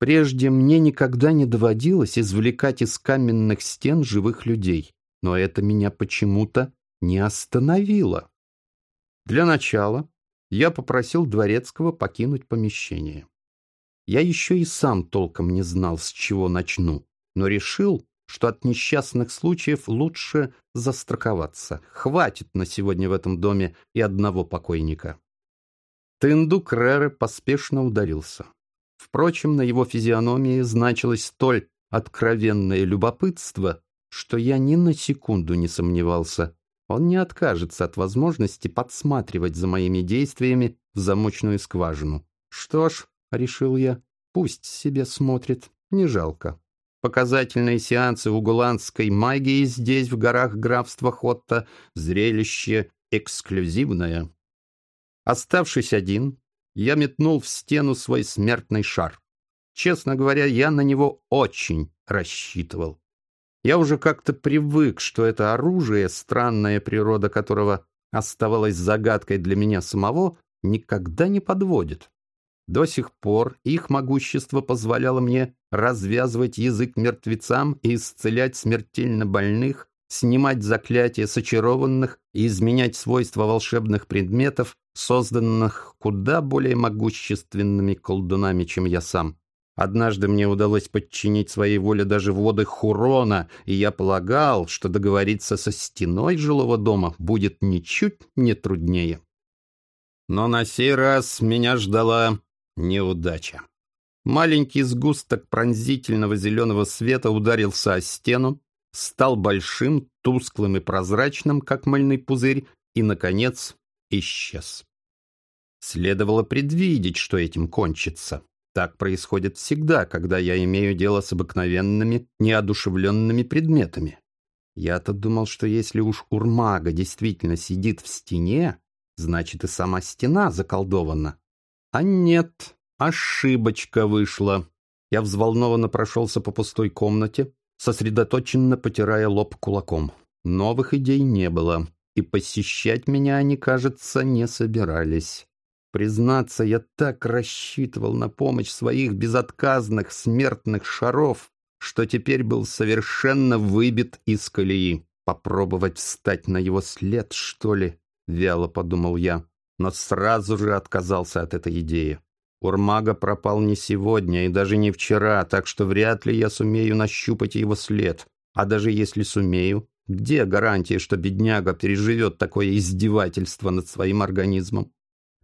Прежде мне никогда не доводилось извлекать из каменных стен живых людей, но это меня почему-то не остановило. Для начала я попросил Дворецкого покинуть помещение. Я еще и сам толком не знал, с чего начну, но решил, что от несчастных случаев лучше застраховаться. Хватит на сегодня в этом доме и одного покойника. Тынду Крере поспешно ударился. Впрочем, на его физиономии значилось столь откровенное любопытство, что я ни на секунду не сомневался. Он не откажется от возможности подсматривать за моими действиями в замочную скважину. Что ж, — решил я, — пусть себе смотрит, не жалко. Показательные сеансы угуландской магии здесь, в горах графства Хотта, зрелище эксклюзивное. Оставшись один, я метнул в стену свой смертный шар. Честно говоря, я на него очень рассчитывал. Я уже как-то привык, что это оружие, странная природа которого оставалась загадкой для меня самого, никогда не подводит. До сих пор их могущество позволяло мне развязывать язык мертвецам и исцелять смертельно больных, снимать заклятия сочарованных и изменять свойства волшебных предметов, созданных куда более могущественными колдунами, чем я сам. Однажды мне удалось подчинить своей воле даже воды Хурона, и я полагал, что договориться со стеной жилого дома будет ничуть не труднее. Но на сей раз меня ждала неудача. Маленький сгусток пронзительного зеленого света ударился о стену, стал большим, тусклым и прозрачным, как мыльный пузырь, и, наконец, исчез. Следовало предвидеть, что этим кончится. Так происходит всегда, когда я имею дело с обыкновенными, неодушевленными предметами. Я-то думал, что если уж Урмага действительно сидит в стене, значит и сама стена заколдована. А нет, ошибочка вышла. Я взволнованно прошелся по пустой комнате, сосредоточенно потирая лоб кулаком. Новых идей не было, и посещать меня они, кажется, не собирались. Признаться, я так рассчитывал на помощь своих безотказных смертных шаров, что теперь был совершенно выбит из колеи. Попробовать встать на его след, что ли? Вяло подумал я, но сразу же отказался от этой идеи. Урмага пропал не сегодня и даже не вчера, так что вряд ли я сумею нащупать его след. А даже если сумею, где гарантия, что бедняга переживет такое издевательство над своим организмом?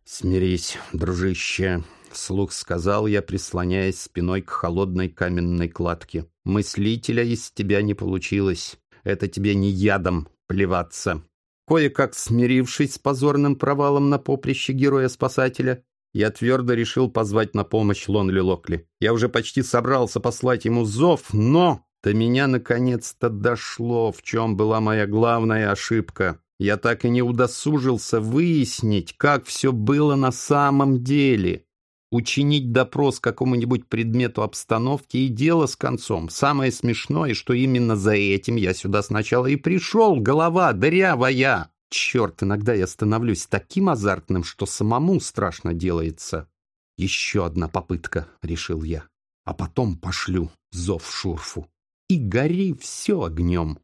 «Смирись, дружище», — вслух сказал я, прислоняясь спиной к холодной каменной кладке. «Мыслителя из тебя не получилось. Это тебе не ядом плеваться». Кое-как смирившись с позорным провалом на поприще героя-спасателя, я твердо решил позвать на помощь Лонли Локли. Я уже почти собрался послать ему зов, но до меня наконец-то дошло, в чем была моя главная ошибка. Я так и не удосужился выяснить, как все было на самом деле. Учинить допрос какому-нибудь предмету обстановки и дело с концом. Самое смешное, что именно за этим я сюда сначала и пришел, голова дырявая. Черт, иногда я становлюсь таким азартным, что самому страшно делается. Еще одна попытка, решил я. А потом пошлю зов Шурфу. И гори все огнем.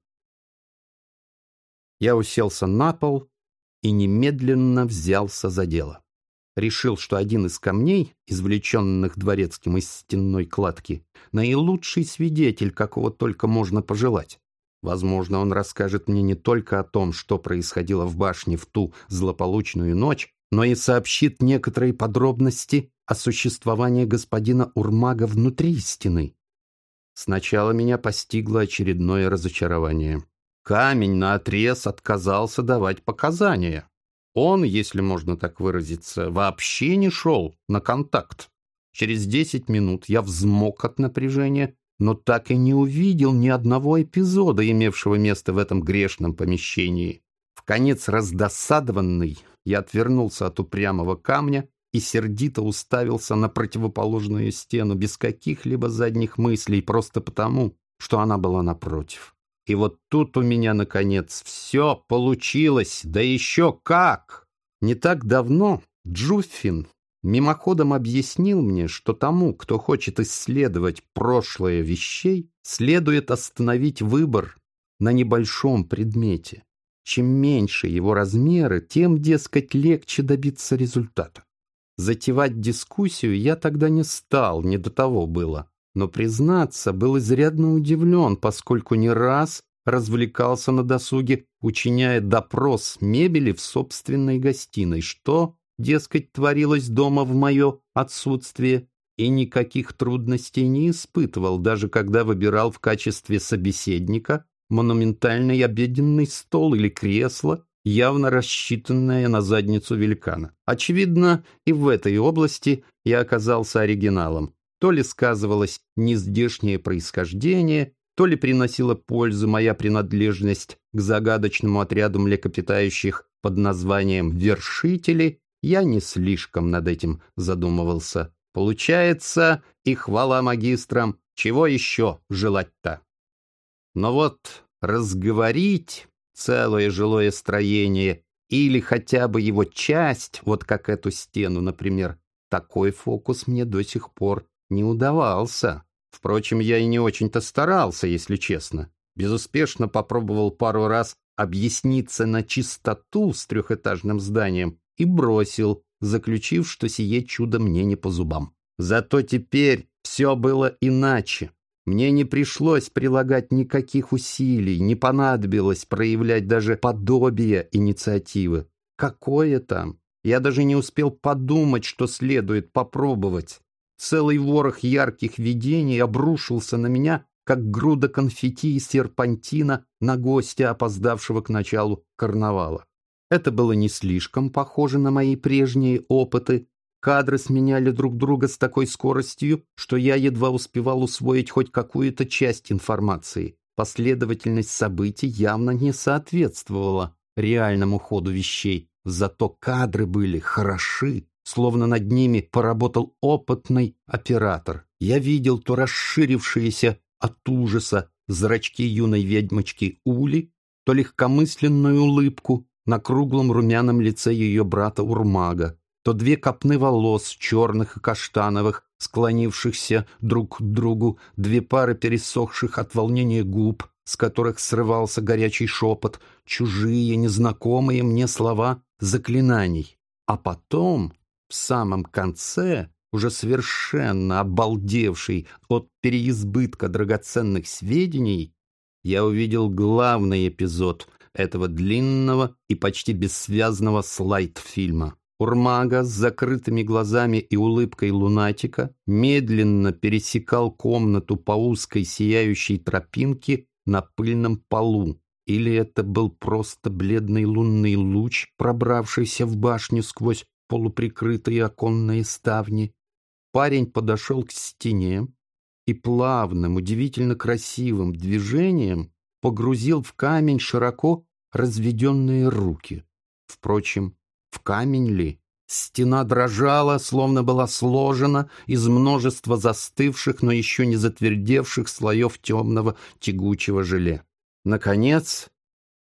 Я уселся на пол и немедленно взялся за дело. Решил, что один из камней, извлеченных дворецким из стенной кладки, наилучший свидетель, какого только можно пожелать. Возможно, он расскажет мне не только о том, что происходило в башне в ту злополучную ночь, но и сообщит некоторые подробности о существовании господина Урмага внутри стены. Сначала меня постигло очередное разочарование. Камень наотрез отказался давать показания. Он, если можно так выразиться, вообще не шел на контакт. Через десять минут я взмок от напряжения, но так и не увидел ни одного эпизода, имевшего место в этом грешном помещении. В конец раздосадованный, я отвернулся от упрямого камня и сердито уставился на противоположную стену без каких-либо задних мыслей, просто потому, что она была напротив. И вот тут у меня, наконец, все получилось, да еще как! Не так давно Джуффин мимоходом объяснил мне, что тому, кто хочет исследовать прошлое вещей, следует остановить выбор на небольшом предмете. Чем меньше его размеры, тем, дескать, легче добиться результата. Затевать дискуссию я тогда не стал, не до того было. Но, признаться, был изрядно удивлен, поскольку не раз развлекался на досуге, учиняя допрос мебели в собственной гостиной, что, дескать, творилось дома в мое отсутствие, и никаких трудностей не испытывал, даже когда выбирал в качестве собеседника монументальный обеденный стол или кресло, явно рассчитанное на задницу великана. Очевидно, и в этой области я оказался оригиналом. То ли сказывалось нездешнее происхождение, то ли приносила пользу моя принадлежность к загадочному отряду млекопитающих под названием «вершители», я не слишком над этим задумывался. Получается, и хвала магистрам, чего еще желать-то? Но вот разговорить целое жилое строение или хотя бы его часть, вот как эту стену, например, такой фокус мне до сих пор не удавался. Впрочем, я и не очень-то старался, если честно. Безуспешно попробовал пару раз объясниться на чистоту с трехэтажным зданием и бросил, заключив, что сие чудо мне не по зубам. Зато теперь все было иначе. Мне не пришлось прилагать никаких усилий, не понадобилось проявлять даже подобие инициативы. Какое там? Я даже не успел подумать, что следует попробовать. Целый ворох ярких видений обрушился на меня, как груда конфетти и серпантина на гостя, опоздавшего к началу карнавала. Это было не слишком похоже на мои прежние опыты, Кадры сменяли друг друга с такой скоростью, что я едва успевал усвоить хоть какую-то часть информации. Последовательность событий явно не соответствовала реальному ходу вещей, зато кадры были хороши, словно над ними поработал опытный оператор. Я видел то расширившиеся от ужаса зрачки юной ведьмочки Ули, то легкомысленную улыбку на круглом румяном лице ее брата Урмага, то две копны волос, черных и каштановых, склонившихся друг к другу, две пары пересохших от волнения губ, с которых срывался горячий шепот, чужие, незнакомые мне слова заклинаний. А потом, в самом конце, уже совершенно обалдевший от переизбытка драгоценных сведений, я увидел главный эпизод этого длинного и почти бессвязного слайд-фильма. Урмага с закрытыми глазами и улыбкой лунатика медленно пересекал комнату по узкой сияющей тропинке на пыльном полу. Или это был просто бледный лунный луч, пробравшийся в башню сквозь полуприкрытые оконные ставни. Парень подошел к стене и плавным, удивительно красивым движением погрузил в камень широко разведенные руки. Впрочем, в камень ли? Стена дрожала, словно была сложена из множества застывших, но еще не затвердевших слоев темного тягучего желе. Наконец,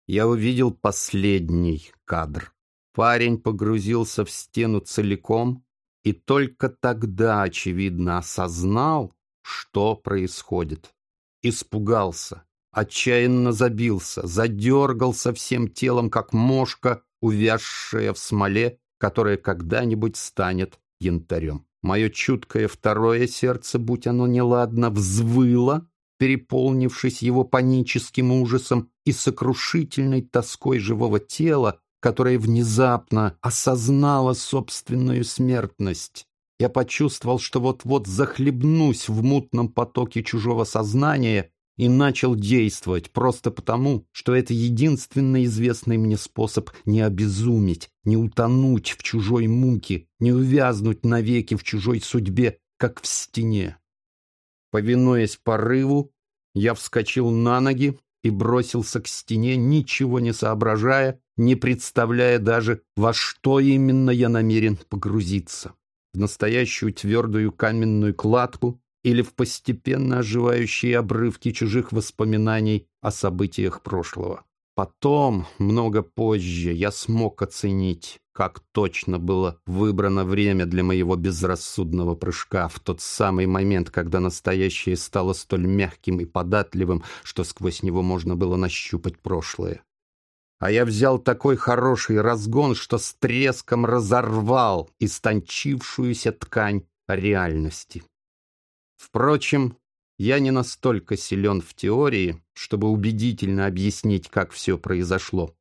я увидел последний кадр. Парень погрузился в стену целиком и только тогда, очевидно, осознал, что происходит. Испугался, отчаянно забился, задергался всем телом, как мошка, увязшая в смоле, которая когда-нибудь станет янтарем. Мое чуткое второе сердце, будь оно неладно, взвыло, переполнившись его паническим ужасом и сокрушительной тоской живого тела, которое внезапно осознало собственную смертность. Я почувствовал, что вот-вот захлебнусь в мутном потоке чужого сознания и начал действовать просто потому, что это единственный известный мне способ не обезуметь, не утонуть в чужой муке, не увязнуть навеки в чужой судьбе, как в стене. Повинуясь порыву, я вскочил на ноги и бросился к стене, ничего не соображая, не представляя даже, во что именно я намерен погрузиться. В настоящую твердую каменную кладку или в постепенно оживающие обрывки чужих воспоминаний о событиях прошлого. Потом, много позже, я смог оценить, как точно было выбрано время для моего безрассудного прыжка в тот самый момент, когда настоящее стало столь мягким и податливым, что сквозь него можно было нащупать прошлое. А я взял такой хороший разгон, что с треском разорвал истончившуюся ткань реальности. Впрочем, я не настолько силен в теории, чтобы убедительно объяснить, как все произошло.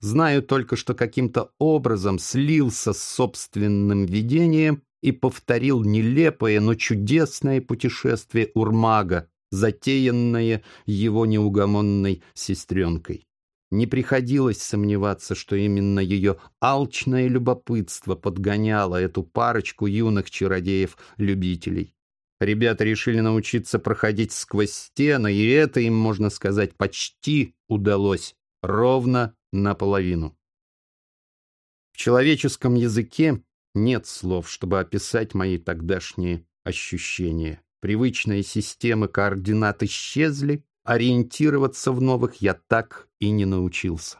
Знаю только, что каким-то образом слился с собственным видением и повторил нелепое, но чудесное путешествие Урмага, затеянное его неугомонной сестренкой. Не приходилось сомневаться, что именно ее алчное любопытство подгоняло эту парочку юных чародеев-любителей. Ребята решили научиться проходить сквозь стены, и это им, можно сказать, почти удалось, ровно наполовину. В человеческом языке нет слов, чтобы описать мои тогдашние ощущения. Привычные системы координат исчезли, ориентироваться в новых я так и не научился.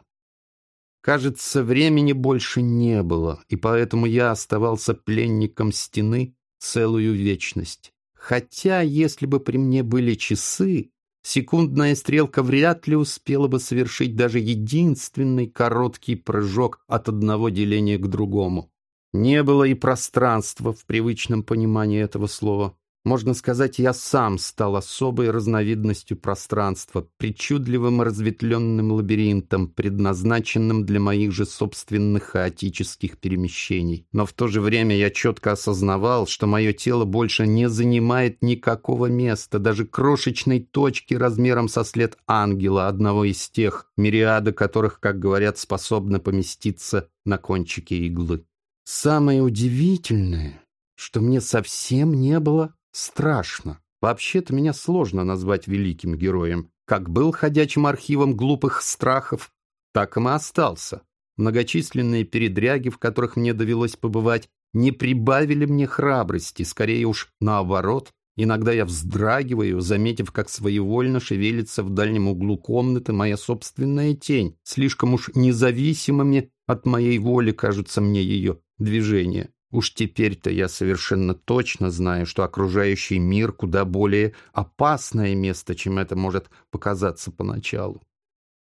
Кажется, времени больше не было, и поэтому я оставался пленником стены целую вечность. Хотя, если бы при мне были часы, секундная стрелка вряд ли успела бы совершить даже единственный короткий прыжок от одного деления к другому. Не было и пространства в привычном понимании этого слова. Можно сказать, я сам стал особой разновидностью пространства, причудливым разветвленным лабиринтом, предназначенным для моих же собственных хаотических перемещений. Но в то же время я четко осознавал, что мое тело больше не занимает никакого места, даже крошечной точки размером со след ангела, одного из тех, мириады которых, как говорят, способны поместиться на кончике иглы. Самое удивительное, что мне совсем не было Страшно. Вообще-то меня сложно назвать великим героем. Как был ходячим архивом глупых страхов, так им и остался. Многочисленные передряги, в которых мне довелось побывать, не прибавили мне храбрости, скорее уж наоборот. Иногда я вздрагиваю, заметив, как своевольно шевелится в дальнем углу комнаты моя собственная тень. Слишком уж независимыми от моей воли кажутся мне ее движения. Уж теперь-то я совершенно точно знаю, что окружающий мир куда более опасное место, чем это может показаться поначалу.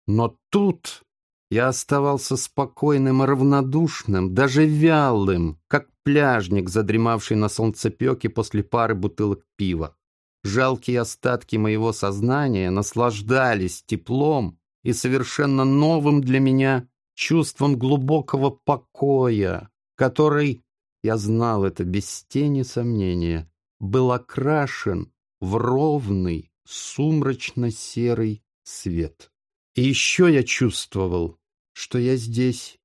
Но тут я оставался спокойным и равнодушным, даже вялым, как пляжник, задремавший на солнцепеке после пары бутылок пива. Жалкие остатки моего сознания наслаждались теплом и совершенно новым для меня чувством глубокого покоя, который я знал это без тени сомнения, был окрашен в ровный, сумрачно-серый свет. И еще я чувствовал, что я здесь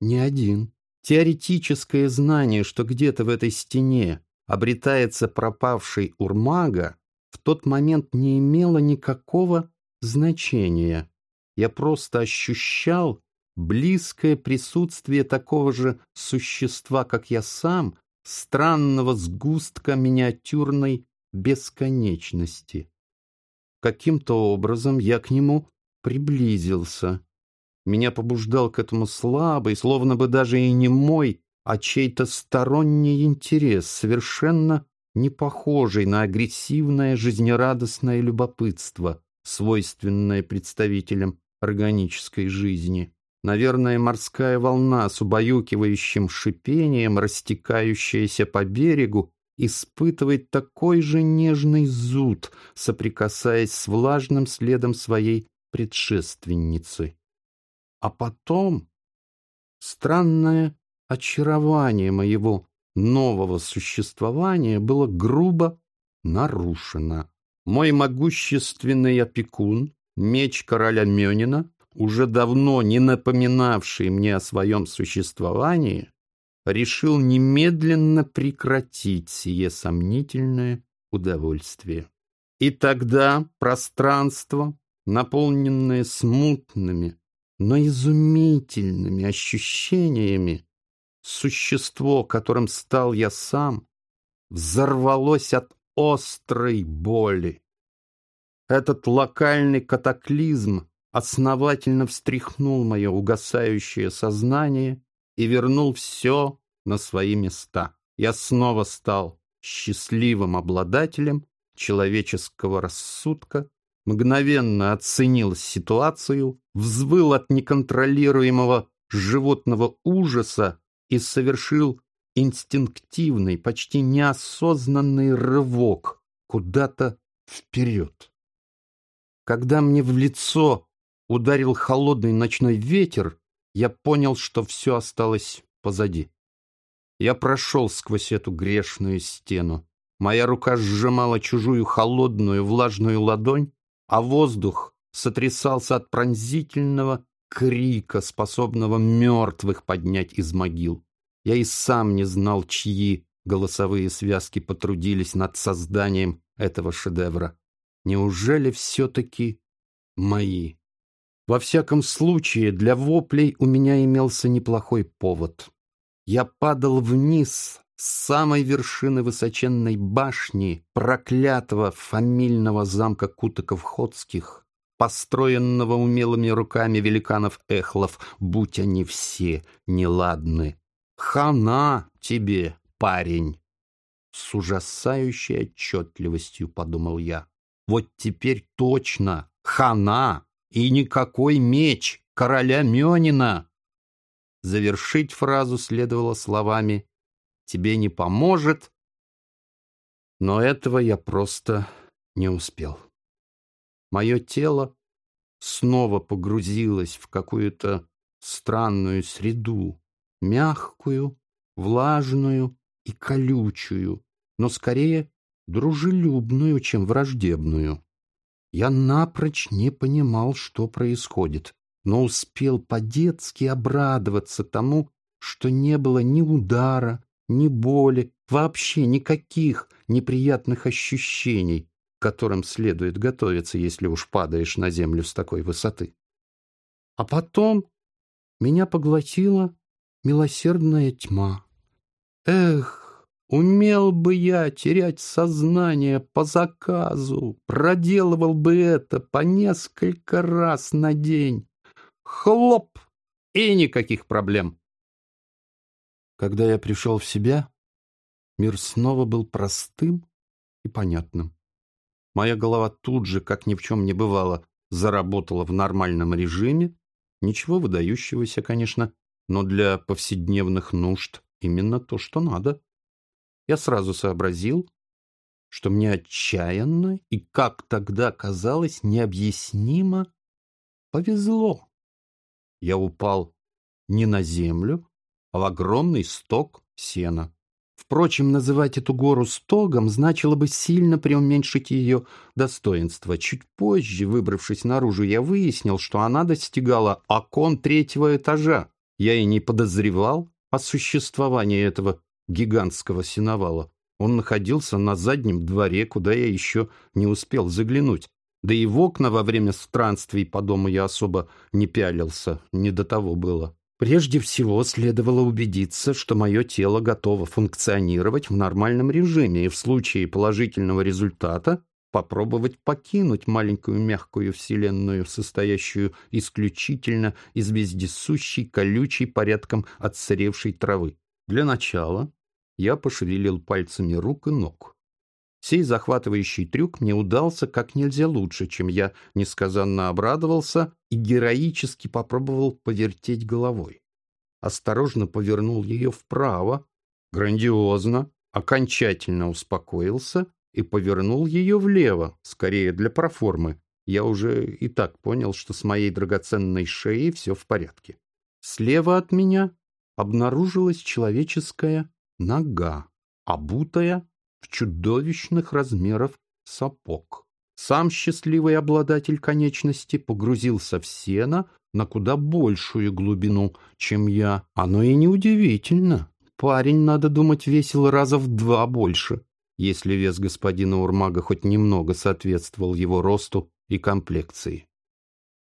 не один. Теоретическое знание, что где-то в этой стене обретается пропавший Урмага, в тот момент не имело никакого значения. Я просто ощущал близкое присутствие такого же существа, как я сам, странного сгустка миниатюрной бесконечности. Каким-то образом я к нему приблизился. Меня побуждал к этому слабый, словно бы даже и не мой, а чей-то сторонний интерес, совершенно не похожий на агрессивное жизнерадостное любопытство, свойственное представителям органической жизни. Наверное, морская волна с убаюкивающим шипением, растекающаяся по берегу, испытывает такой же нежный зуд, соприкасаясь с влажным следом своей предшественницы. А потом странное очарование моего нового существования было грубо нарушено. Мой могущественный опекун, меч короля Мёнина, уже давно не напоминавший мне о своем существовании, решил немедленно прекратить сие сомнительное удовольствие. И тогда пространство, наполненное смутными, но изумительными ощущениями, существо, которым стал я сам, взорвалось от острой боли. Этот локальный катаклизм основательно встряхнул мое угасающее сознание и вернул все на свои места. Я снова стал счастливым обладателем человеческого рассудка, мгновенно оценил ситуацию, взвыл от неконтролируемого животного ужаса и совершил инстинктивный, почти неосознанный рывок куда-то вперед. Когда мне в лицо ударил холодный ночной ветер, я понял, что все осталось позади. Я прошел сквозь эту грешную стену. Моя рука сжимала чужую холодную влажную ладонь, а воздух сотрясался от пронзительного крика, способного мертвых поднять из могил. Я и сам не знал, чьи голосовые связки потрудились над созданием этого шедевра. Неужели все-таки мои? Во всяком случае, для воплей у меня имелся неплохой повод. Я падал вниз с самой вершины высоченной башни проклятого фамильного замка Кутаков-Ходских, построенного умелыми руками великанов-эхлов, будь они все неладны. Хана тебе, парень! С ужасающей отчетливостью подумал я. Вот теперь точно хана и никакой меч короля Мёнина. Завершить фразу следовало словами «Тебе не поможет», но этого я просто не успел. Мое тело снова погрузилось в какую-то странную среду, мягкую, влажную и колючую, но скорее дружелюбную, чем враждебную. Я напрочь не понимал, что происходит, но успел по-детски обрадоваться тому, что не было ни удара, ни боли, вообще никаких неприятных ощущений, к которым следует готовиться, если уж падаешь на землю с такой высоты. А потом меня поглотила милосердная тьма. Эх, умел бы я терять сознание по заказу, проделывал бы это по несколько раз на день. Хлоп! И никаких проблем. Когда я пришел в себя, мир снова был простым и понятным. Моя голова тут же, как ни в чем не бывало, заработала в нормальном режиме. Ничего выдающегося, конечно, но для повседневных нужд именно то, что надо. Я сразу сообразил, что мне отчаянно и, как тогда казалось, необъяснимо повезло. Я упал не на землю, а в огромный сток сена. Впрочем, называть эту гору стогом значило бы сильно преуменьшить ее достоинство. Чуть позже, выбравшись наружу, я выяснил, что она достигала окон третьего этажа. Я и не подозревал о существовании этого гигантского сеновала. Он находился на заднем дворе, куда я еще не успел заглянуть. Да и в окна во время странствий по дому я особо не пялился, не до того было. Прежде всего следовало убедиться, что мое тело готово функционировать в нормальном режиме и в случае положительного результата попробовать покинуть маленькую мягкую вселенную, состоящую исключительно из вездесущей, колючей, порядком отсыревшей травы. Для начала я пошевелил пальцами рук и ног. Сей захватывающий трюк мне удался как нельзя лучше, чем я несказанно обрадовался и героически попробовал повертеть головой. Осторожно повернул ее вправо, грандиозно, окончательно успокоился и повернул ее влево, скорее для проформы. Я уже и так понял, что с моей драгоценной шеей все в порядке. Слева от меня обнаружилась человеческая нога, обутая в чудовищных размеров сапог. Сам счастливый обладатель конечности погрузился в сено на куда большую глубину, чем я. Оно и неудивительно. Парень, надо думать, весил раза в два больше если вес господина Урмага хоть немного соответствовал его росту и комплекции.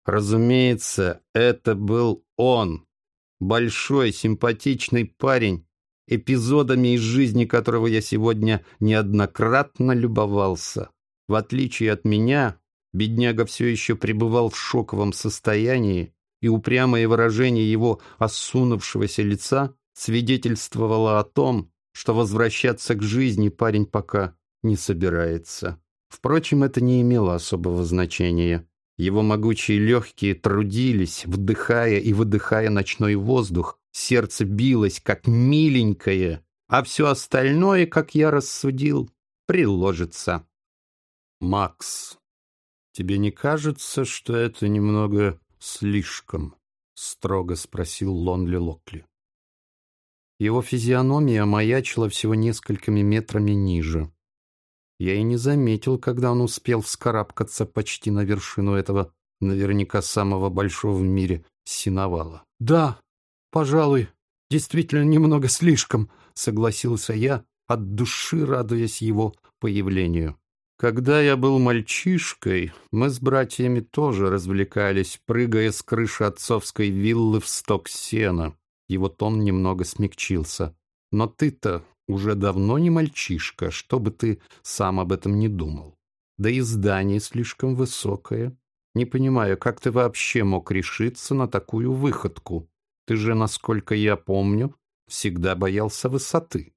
Разумеется, это был он, большой, симпатичный парень, эпизодами из жизни которого я сегодня неоднократно любовался. В отличие от меня, Бедняга все еще пребывал в шоковом состоянии, и упрямое выражение его осунувшегося лица свидетельствовало о том, что возвращаться к жизни парень пока не собирается. Впрочем, это не имело особого значения. Его могучие легкие трудились, вдыхая и выдыхая ночной воздух, сердце билось, как миленькое, а все остальное, как я рассудил, приложится. «Макс, тебе не кажется, что это немного слишком?» — строго спросил Лонли Локли. Его физиономия маячила всего несколькими метрами ниже. Я и не заметил, когда он успел вскарабкаться почти на вершину этого, наверняка самого большого в мире, синовала. «Да, пожалуй, действительно немного слишком», — согласился я, от души радуясь его появлению. Когда я был мальчишкой, мы с братьями тоже развлекались, прыгая с крыши отцовской виллы в сток сена. Его тон немного смягчился. Но ты-то уже давно не мальчишка, чтобы ты сам об этом не думал. Да и здание слишком высокое. Не понимаю, как ты вообще мог решиться на такую выходку? Ты же, насколько я помню, всегда боялся высоты.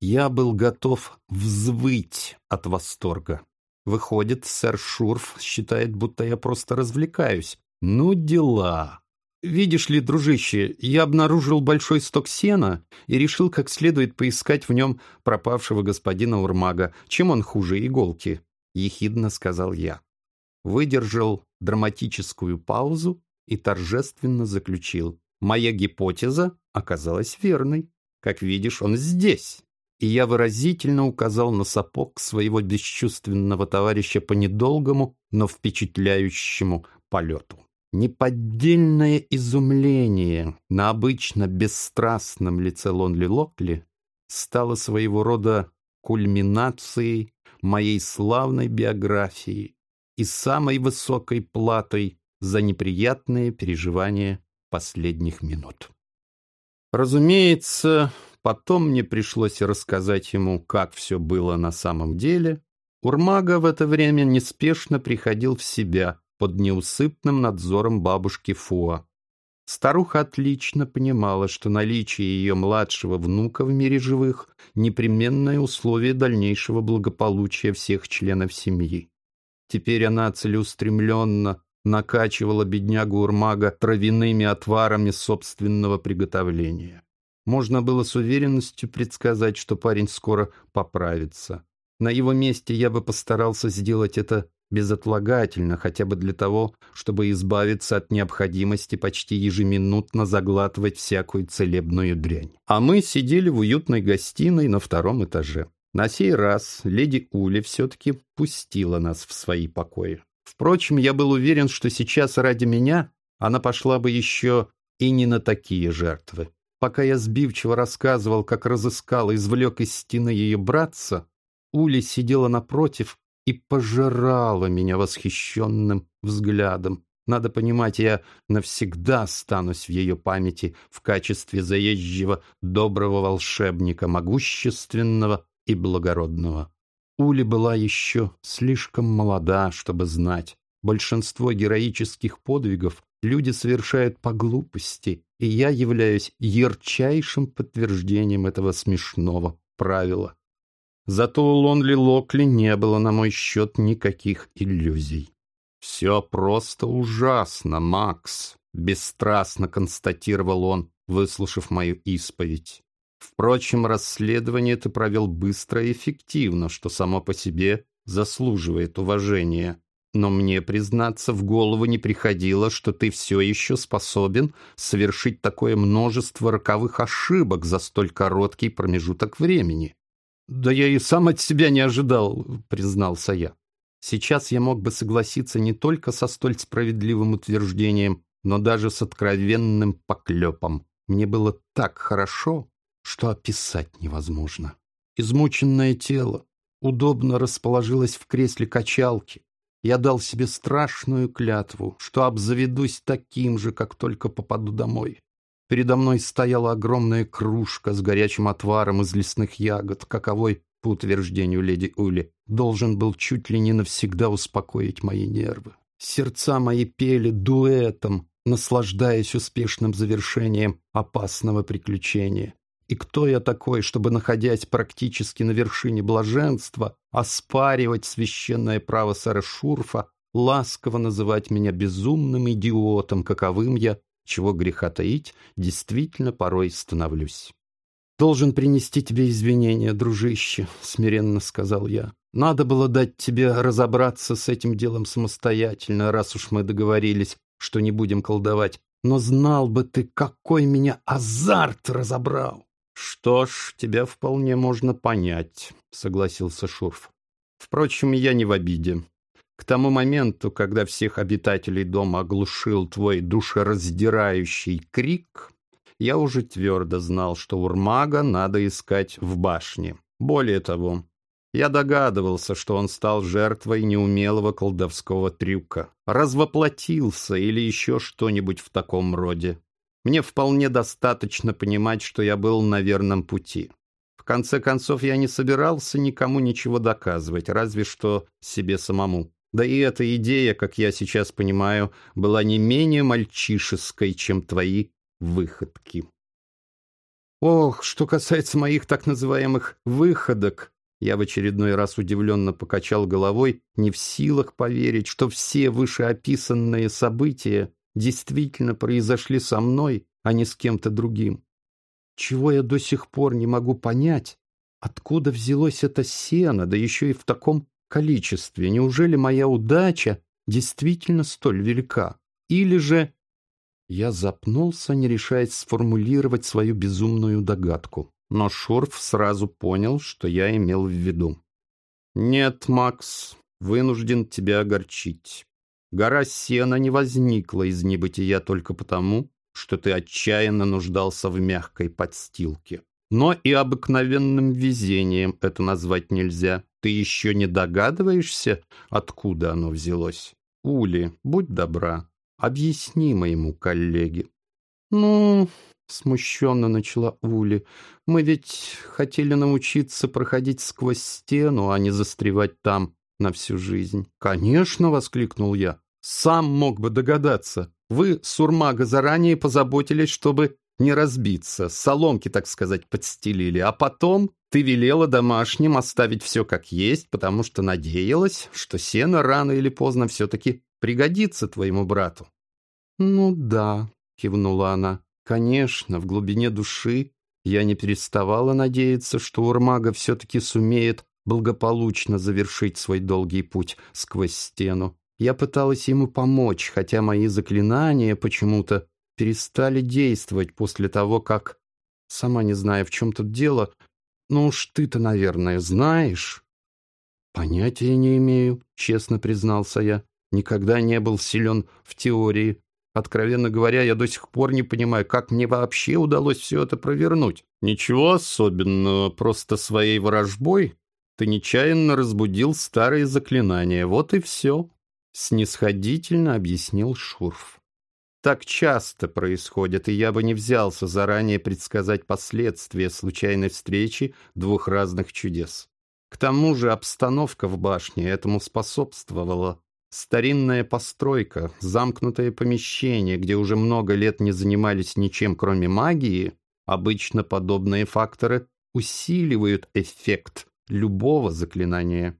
Я был готов взвыть от восторга. Выходит, сэр Шурф считает, будто я просто развлекаюсь. Ну, дела. «Видишь ли, дружище, я обнаружил большой сток сена и решил как следует поискать в нем пропавшего господина Урмага. Чем он хуже иголки?» — ехидно сказал я. Выдержал драматическую паузу и торжественно заключил. «Моя гипотеза оказалась верной. Как видишь, он здесь». И я выразительно указал на сапог своего бесчувственного товарища по недолгому, но впечатляющему полету. Неподдельное изумление на обычно бесстрастном лице Лонли Локли стало своего рода кульминацией моей славной биографии и самой высокой платой за неприятные переживания последних минут. Разумеется, потом мне пришлось рассказать ему, как все было на самом деле. Урмага в это время неспешно приходил в себя, под неусыпным надзором бабушки Фуа. Старуха отлично понимала, что наличие ее младшего внука в мире живых – непременное условие дальнейшего благополучия всех членов семьи. Теперь она целеустремленно накачивала беднягу Урмага травяными отварами собственного приготовления. Можно было с уверенностью предсказать, что парень скоро поправится. На его месте я бы постарался сделать это безотлагательно, хотя бы для того, чтобы избавиться от необходимости почти ежеминутно заглатывать всякую целебную дрянь. А мы сидели в уютной гостиной на втором этаже. На сей раз леди Ули все-таки пустила нас в свои покои. Впрочем, я был уверен, что сейчас ради меня она пошла бы еще и не на такие жертвы. Пока я сбивчиво рассказывал, как разыскал и извлек из стены ее братца, Ули сидела напротив и пожирала меня восхищенным взглядом. Надо понимать, я навсегда останусь в ее памяти в качестве заезжего доброго волшебника, могущественного и благородного. Ули была еще слишком молода, чтобы знать. Большинство героических подвигов люди совершают по глупости, и я являюсь ярчайшим подтверждением этого смешного правила. Зато у Лонли Локли не было на мой счет никаких иллюзий. «Все просто ужасно, Макс», — бесстрастно констатировал он, выслушав мою исповедь. Впрочем, расследование ты провел быстро и эффективно, что само по себе заслуживает уважения. Но мне, признаться, в голову не приходило, что ты все еще способен совершить такое множество роковых ошибок за столь короткий промежуток времени. «Да я и сам от себя не ожидал», — признался я. Сейчас я мог бы согласиться не только со столь справедливым утверждением, но даже с откровенным поклепом. Мне было так хорошо, что описать невозможно. Измученное тело удобно расположилось в кресле качалки. Я дал себе страшную клятву, что обзаведусь таким же, как только попаду домой. Передо мной стояла огромная кружка с горячим отваром из лесных ягод, каковой по утверждению леди Ули, должен был чуть ли не навсегда успокоить мои нервы. Сердца мои пели дуэтом, наслаждаясь успешным завершением опасного приключения. И кто я такой, чтобы, находясь практически на вершине блаженства, оспаривать священное право сэра Шурфа, ласково называть меня безумным идиотом, каковым я, чего греха таить, действительно порой становлюсь. «Должен принести тебе извинения, дружище», — смиренно сказал я. «Надо было дать тебе разобраться с этим делом самостоятельно, раз уж мы договорились, что не будем колдовать. Но знал бы ты, какой меня азарт разобрал!» «Что ж, тебя вполне можно понять», — согласился Шурф. «Впрочем, я не в обиде. К тому моменту, когда всех обитателей дома оглушил твой душераздирающий крик, я уже твердо знал, что Урмага надо искать в башне. Более того, я догадывался, что он стал жертвой неумелого колдовского трюка, развоплотился или еще что-нибудь в таком роде. Мне вполне достаточно понимать, что я был на верном пути. В конце концов, я не собирался никому ничего доказывать, разве что себе самому. Да и эта идея, как я сейчас понимаю, была не менее мальчишеской, чем твои выходки. Ох, что касается моих так называемых «выходок», я в очередной раз удивленно покачал головой, не в силах поверить, что все вышеописанные события действительно произошли со мной, а не с кем-то другим. Чего я до сих пор не могу понять, откуда взялось это сено, да еще и в таком количестве. Неужели моя удача действительно столь велика? Или же... Я запнулся, не решаясь сформулировать свою безумную догадку. Но Шурф сразу понял, что я имел в виду. «Нет, Макс, вынужден тебя огорчить. Гора сена не возникла из небытия только потому, что ты отчаянно нуждался в мягкой подстилке. Но и обыкновенным везением это назвать нельзя. Ты еще не догадываешься, откуда оно взялось? Ули, будь добра, объясни моему коллеге. Ну, смущенно начала Ули, мы ведь хотели научиться проходить сквозь стену, а не застревать там на всю жизнь. Конечно, воскликнул я. Сам мог бы догадаться. Вы, Сурмага, заранее позаботились, чтобы не разбиться, соломки, так сказать, подстелили, а потом ты велела домашним оставить все как есть, потому что надеялась, что сено рано или поздно все-таки пригодится твоему брату. «Ну да», — кивнула она, — «конечно, в глубине души я не переставала надеяться, что Урмага все-таки сумеет благополучно завершить свой долгий путь сквозь стену. Я пыталась ему помочь, хотя мои заклинания почему-то перестали действовать после того, как... Сама не знаю, в чем тут дело. Ну уж ты-то, наверное, знаешь. Понятия не имею, честно признался я. Никогда не был силен в теории. Откровенно говоря, я до сих пор не понимаю, как мне вообще удалось все это провернуть. Ничего особенного, просто своей ворожбой ты нечаянно разбудил старые заклинания. Вот и все. Снисходительно объяснил Шурф. Так часто происходит, и я бы не взялся заранее предсказать последствия случайной встречи двух разных чудес. К тому же обстановка в башне этому способствовала. Старинная постройка, замкнутое помещение, где уже много лет не занимались ничем, кроме магии, обычно подобные факторы усиливают эффект любого заклинания.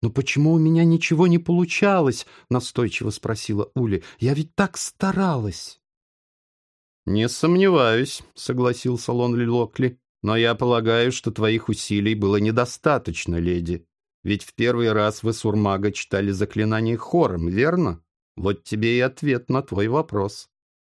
«Но почему у меня ничего не получалось?» — настойчиво спросила Ули. «Я ведь так старалась!» «Не сомневаюсь», — согласился Лонли Локли. «Но я полагаю, что твоих усилий было недостаточно, леди. Ведь в первый раз вы Сурмага читали заклинание хором, верно? Вот тебе и ответ на твой вопрос.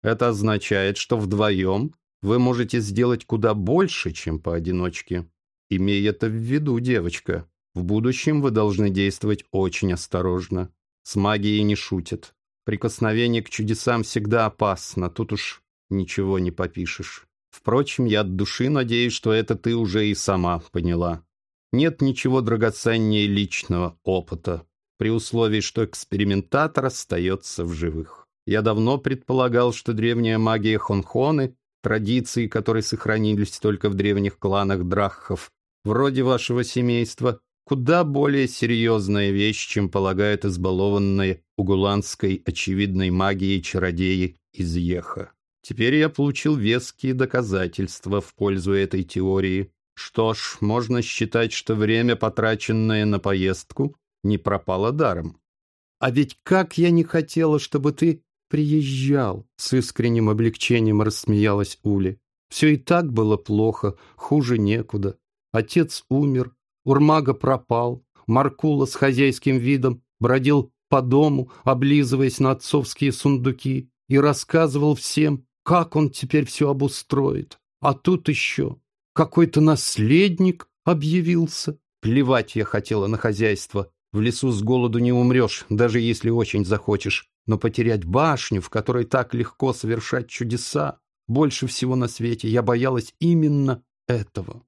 Это означает, что вдвоем вы можете сделать куда больше, чем поодиночке. Имей это в виду, девочка». В будущем вы должны действовать очень осторожно. С магией не шутят. Прикосновение к чудесам всегда опасно, тут уж ничего не попишешь. Впрочем, я от души надеюсь, что это ты уже и сама поняла. Нет ничего драгоценнее личного опыта, при условии, что экспериментатор остается в живых. Я давно предполагал, что древняя магия Хонхоны, традиции, которые сохранились только в древних кланах Драххов, вроде вашего семейства, куда более серьезная вещь, чем полагают избалованные угуланской очевидной магией чародеи из Еха. Теперь я получил веские доказательства в пользу этой теории. Что ж, можно считать, что время, потраченное на поездку, не пропало даром. А ведь как я не хотела, чтобы ты приезжал, с искренним облегчением рассмеялась Ули. Все и так было плохо, хуже некуда. Отец умер, Урмага пропал, Маркула с хозяйским видом бродил по дому, облизываясь на отцовские сундуки, и рассказывал всем, как он теперь все обустроит. А тут еще какой-то наследник объявился. Плевать я хотела на хозяйство. В лесу с голоду не умрешь, даже если очень захочешь. Но потерять башню, в которой так легко совершать чудеса, больше всего на свете я боялась именно этого.